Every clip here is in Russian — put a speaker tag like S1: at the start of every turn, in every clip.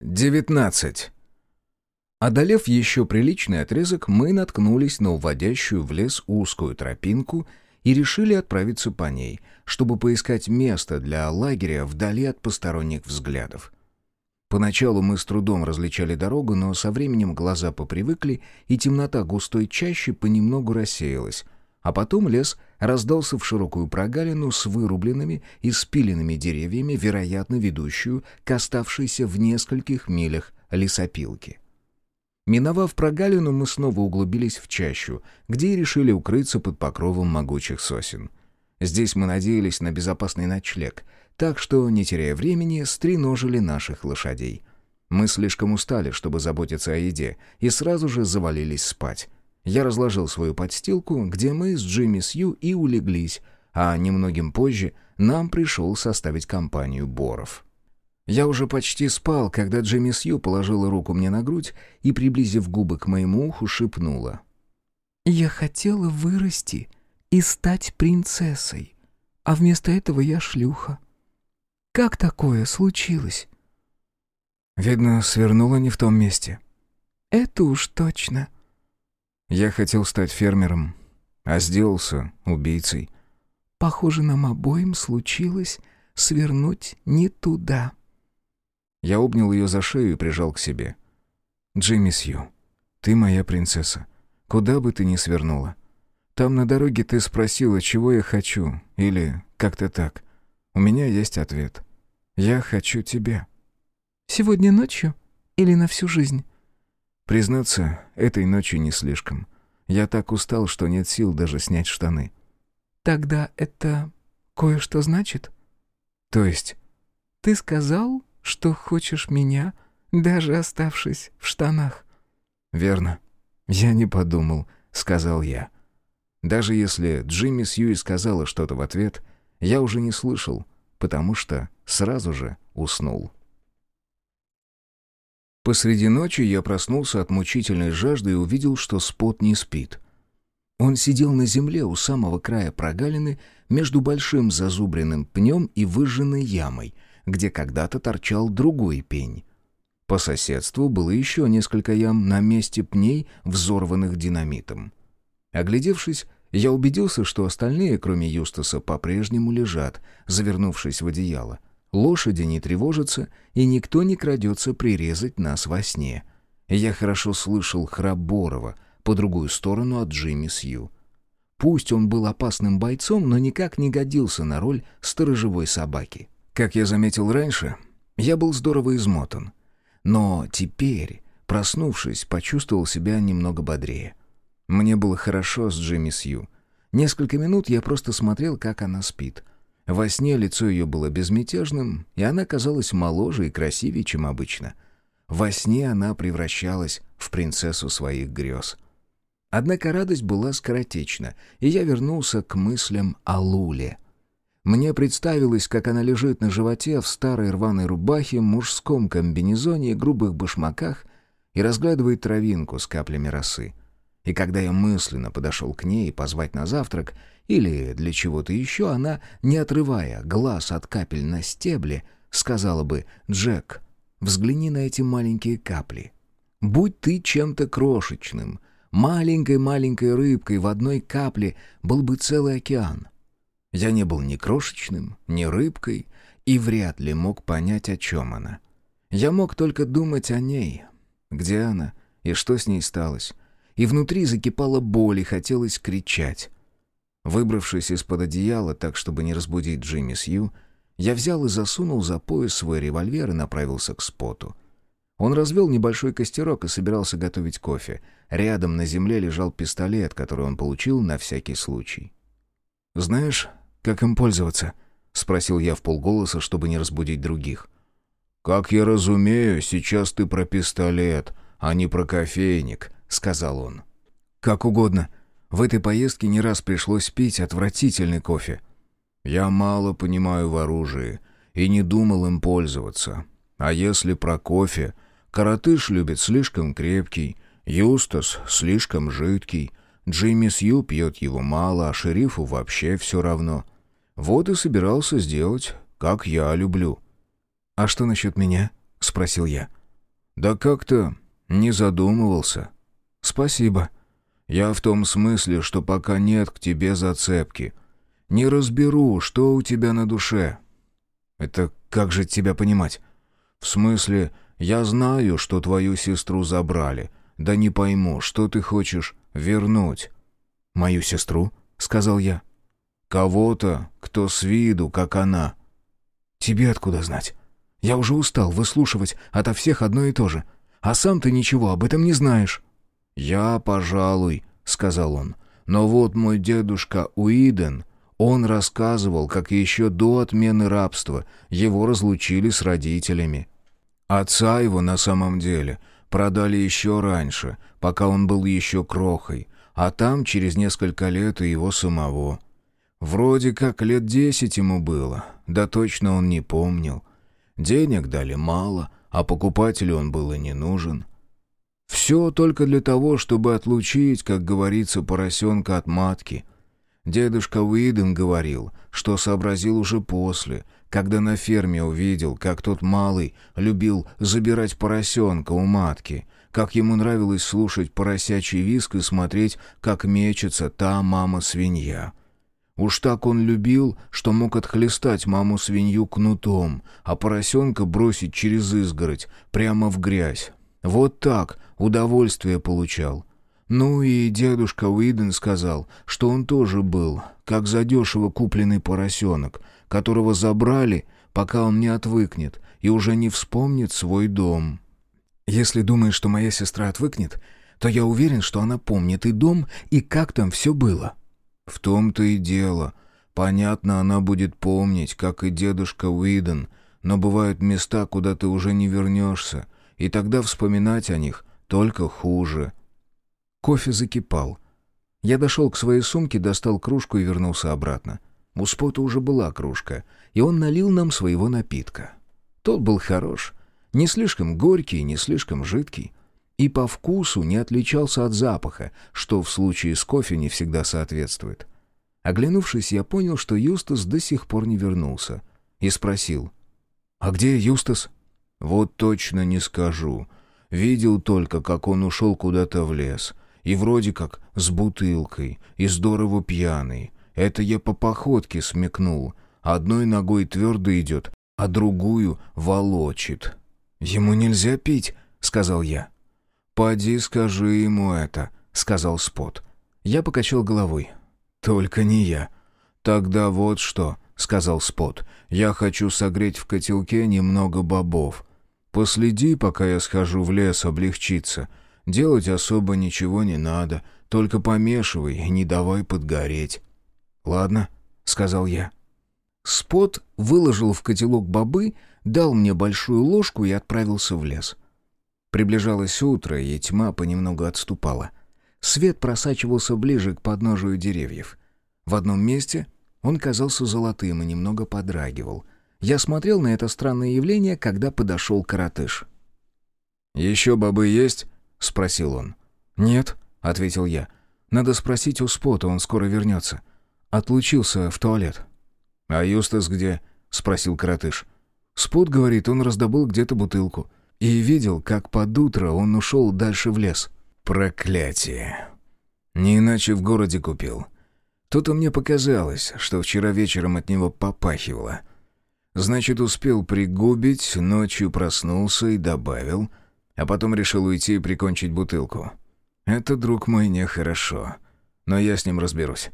S1: 19. Одолев еще приличный отрезок, мы наткнулись на уводящую в лес узкую тропинку и решили отправиться по ней, чтобы поискать место для лагеря вдали от посторонних взглядов. Поначалу мы с трудом различали дорогу, но со временем глаза попривыкли, и темнота густой чаще понемногу рассеялась — а потом лес раздался в широкую прогалину с вырубленными и спиленными деревьями, вероятно, ведущую к оставшейся в нескольких милях лесопилке. Миновав прогалину, мы снова углубились в чащу, где и решили укрыться под покровом могучих сосен. Здесь мы надеялись на безопасный ночлег, так что, не теряя времени, стреножили наших лошадей. Мы слишком устали, чтобы заботиться о еде, и сразу же завалились спать. Я разложил свою подстилку, где мы с Джимми Сью и улеглись, а немногим позже нам пришел составить компанию Боров. Я уже почти спал, когда Джимми Сью положила руку мне на грудь и, приблизив губы к моему уху, шепнула.
S2: «Я хотела вырасти и стать принцессой, а вместо этого я шлюха. Как такое случилось?»
S1: «Видно, свернула не в том месте».
S2: «Это уж точно»,
S1: я хотел стать фермером, а сделался убийцей.
S2: Похоже, нам обоим случилось свернуть не туда.
S1: Я обнял ее за шею и прижал к себе. «Джимми Сью, ты моя принцесса. Куда бы ты ни свернула. Там на дороге ты спросила, чего я хочу, или как-то так. У меня есть ответ. Я хочу тебя».
S2: «Сегодня ночью или на всю жизнь?»
S1: Признаться, этой ночью не слишком. Я так устал, что нет сил даже снять штаны.
S2: Тогда это кое-что значит?
S1: То есть?
S2: Ты сказал, что хочешь меня, даже оставшись в штанах.
S1: Верно. Я не подумал, сказал я. Даже если Джимми Сьюи сказала что-то в ответ, я уже не слышал, потому что сразу же уснул. Посреди ночи я проснулся от мучительной жажды и увидел, что Спот не спит. Он сидел на земле у самого края прогалины между большим зазубренным пнем и выжженной ямой, где когда-то торчал другой пень. По соседству было еще несколько ям на месте пней, взорванных динамитом. Оглядевшись, я убедился, что остальные, кроме Юстаса, по-прежнему лежат, завернувшись в одеяло. Лошади не тревожатся, и никто не крадется прирезать нас во сне. Я хорошо слышал храп Борова по другую сторону от Джимми Сью. Пусть он был опасным бойцом, но никак не годился на роль сторожевой собаки. Как я заметил раньше, я был здорово измотан. Но теперь, проснувшись, почувствовал себя немного бодрее. Мне было хорошо с Джимми Сью. Несколько минут я просто смотрел, как она спит — во сне лицо ее было безмятежным, и она казалась моложе и красивее, чем обычно. Во сне она превращалась в принцессу своих грез. Однако радость была скоротечна, и я вернулся к мыслям о Луле. Мне представилось, как она лежит на животе в старой рваной рубахе, мужском комбинезоне и грубых башмаках и разглядывает травинку с каплями росы. И когда я мысленно подошел к ней позвать на завтрак, или для чего-то еще, она, не отрывая глаз от капель на стебле, сказала бы «Джек, взгляни на эти маленькие капли. Будь ты чем-то крошечным, маленькой-маленькой рыбкой в одной капле был бы целый океан». Я не был ни крошечным, ни рыбкой, и вряд ли мог понять, о чем она. Я мог только думать о ней, где она и что с ней сталось, и внутри закипала боль и хотелось кричать. Выбравшись из-под одеяла так, чтобы не разбудить Джимми Сью, я взял и засунул за пояс свой револьвер и направился к споту. Он развел небольшой костерок и собирался готовить кофе. Рядом на земле лежал пистолет, который он получил на всякий случай. «Знаешь, как им пользоваться?» — спросил я в полголоса, чтобы не разбудить других. «Как я разумею, сейчас ты про пистолет, а не про кофейник», — сказал он. «Как угодно. В этой поездке не раз пришлось пить отвратительный кофе. Я мало понимаю в оружии и не думал им пользоваться. А если про кофе, Каратыш любит слишком крепкий, Юстас слишком жидкий, Джимми Сью пьет его мало, а шерифу вообще все равно. Вот и собирался сделать, как я люблю. «А что насчет меня?» — спросил я. «Да как-то не задумывался». «Спасибо». «Я в том смысле, что пока нет к тебе зацепки. Не разберу, что у тебя на душе». «Это как же тебя понимать?» «В смысле, я знаю, что твою сестру забрали. Да не пойму, что ты хочешь вернуть».
S2: «Мою сестру?» — сказал я.
S1: «Кого-то, кто с виду, как она».
S2: «Тебе откуда знать? Я уже устал выслушивать ото всех одно и то же. А сам ты ничего об этом не знаешь».
S1: «Я, пожалуй», — сказал он. «Но вот мой дедушка Уиден, он рассказывал, как еще до отмены рабства его разлучили с родителями. Отца его на самом деле продали еще раньше, пока он был еще крохой, а там через несколько лет и его самого. Вроде как лет десять ему было, да точно он не помнил. Денег дали мало, а покупателю он был и не нужен. Все только для того, чтобы отлучить, как говорится, поросенка от матки. Дедушка Уиден говорил, что сообразил уже после, когда на ферме увидел, как тот малый любил забирать поросенка у матки, как ему нравилось слушать поросячий виск и смотреть, как мечется та мама-свинья. Уж так он любил, что мог отхлестать маму-свинью кнутом, а поросенка бросить через изгородь, прямо в грязь. Вот так удовольствие получал. Ну и дедушка Уиден сказал, что он тоже был, как задешево купленный поросенок, которого забрали, пока он не отвыкнет и уже не вспомнит свой дом.
S2: Если думаешь, что моя сестра отвыкнет, то я уверен, что она помнит и дом, и как там все было.
S1: В том-то и дело. Понятно, она будет помнить, как и дедушка Уиден, но бывают места, куда ты уже не вернешься, и тогда вспоминать о них только хуже.
S2: Кофе закипал. Я дошел к своей сумке, достал кружку и вернулся обратно. У Спота уже была кружка, и он налил нам своего напитка. Тот был хорош. Не слишком горький, не слишком жидкий. И по вкусу не отличался от запаха, что в случае с кофе не всегда соответствует. Оглянувшись, я понял, что Юстас до сих пор не вернулся. И спросил. «А где Юстас?»
S1: «Вот точно не скажу. Видел только, как он ушел куда-то в лес. И вроде как с бутылкой, и здорово пьяный. Это я по походке смекнул. Одной ногой твердо идет, а другую волочит.
S2: «Ему нельзя пить», — сказал я.
S1: «Поди скажи ему это», — сказал Спот.
S2: Я покачал головой. «Только не я».
S1: «Тогда вот что», — сказал Спот. «Я хочу согреть в котелке немного бобов. Последи, пока я схожу в лес облегчиться. Делать особо ничего не надо, только помешивай и не давай подгореть».
S2: «Ладно», — сказал я. Спот выложил в котелок бобы, дал мне большую ложку и отправился в лес. Приближалось утро, и тьма понемногу отступала. Свет просачивался ближе к подножию деревьев. В одном месте он казался золотым и немного подрагивал — я смотрел на это странное явление, когда подошел коротыш.
S1: «Еще бобы есть?» — спросил он.
S2: «Нет», — ответил я. «Надо спросить у Спота, он скоро вернется. Отлучился в туалет».
S1: «А Юстас где?» — спросил коротыш.
S2: Спот говорит, он раздобыл где-то бутылку. И видел, как под утро он ушел дальше в лес.
S1: «Проклятие! Не иначе в городе купил. То-то мне показалось, что вчера вечером от него попахивало. Значит, успел пригубить, ночью проснулся и добавил, а потом решил уйти и прикончить бутылку. Это, друг мой, нехорошо. Но я с ним разберусь.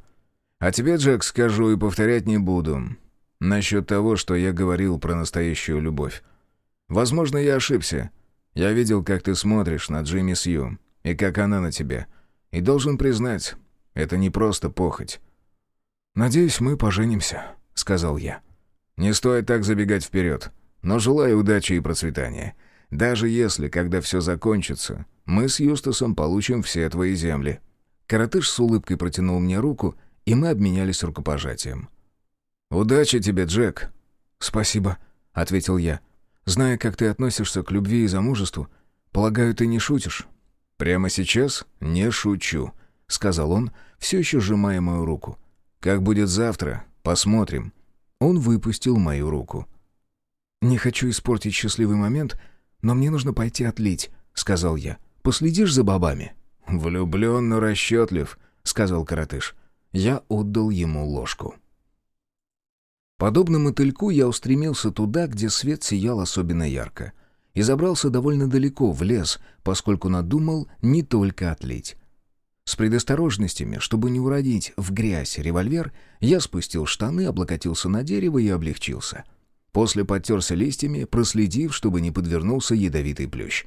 S1: А тебе, Джек, скажу и повторять не буду. Насчет того, что я говорил про настоящую любовь. Возможно, я ошибся. Я видел, как ты смотришь на Джимми Сью, и как она на тебя. И должен признать, это не просто похоть.
S2: «Надеюсь, мы поженимся», — сказал я.
S1: Не стоит так забегать вперед, но желаю удачи и процветания. Даже если, когда все закончится, мы с Юстасом получим все твои земли».
S2: Коротыш с улыбкой протянул мне руку, и мы обменялись рукопожатием.
S1: «Удачи тебе, Джек!»
S2: «Спасибо», — ответил я. «Зная, как ты относишься к любви и замужеству, полагаю, ты не шутишь?»
S1: «Прямо сейчас не шучу», — сказал он, все еще сжимая мою руку. «Как будет завтра, посмотрим».
S2: Он выпустил мою руку. «Не хочу испортить счастливый момент,
S1: но мне нужно пойти отлить», — сказал я. «Последишь за бабами?»
S2: «Влюблен, но расчетлив», — сказал коротыш.
S1: Я отдал ему ложку. Подобно мотыльку я устремился туда, где свет сиял особенно ярко. И забрался довольно далеко, в лес, поскольку надумал не только отлить. С предосторожностями, чтобы не уродить в грязь револьвер, я спустил штаны, облокотился на дерево и облегчился. После подтерся листьями, проследив, чтобы не подвернулся ядовитый плющ.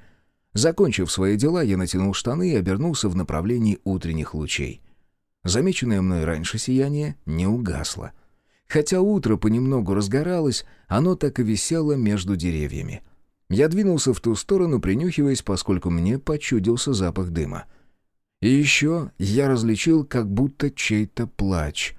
S1: Закончив свои дела, я натянул штаны и обернулся в направлении утренних лучей. Замеченное мной раньше сияние не угасло. Хотя утро понемногу разгоралось, оно так и висело между деревьями. Я двинулся в ту сторону, принюхиваясь, поскольку мне почудился запах дыма. И еще я различил как будто чей-то плач.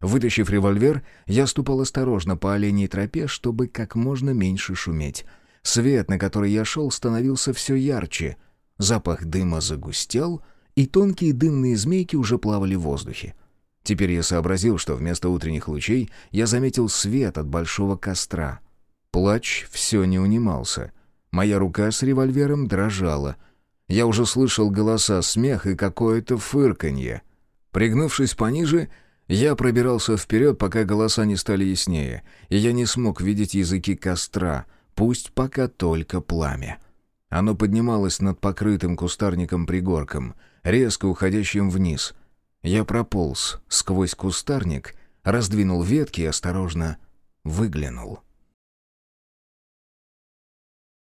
S1: Вытащив револьвер, я ступал осторожно по оленей тропе, чтобы как можно меньше шуметь. Свет, на который я шел, становился все ярче. Запах дыма загустел, и тонкие дымные змейки уже плавали в воздухе. Теперь я сообразил, что вместо утренних лучей я заметил свет от большого костра. Плач все не унимался. Моя рука с револьвером дрожала — я уже слышал голоса, смех и какое-то фырканье. Пригнувшись пониже, я пробирался вперед, пока голоса не стали яснее, и я не смог видеть языки костра, пусть пока только пламя. Оно поднималось над покрытым кустарником пригорком, резко уходящим вниз. Я прополз сквозь кустарник, раздвинул ветки и осторожно выглянул.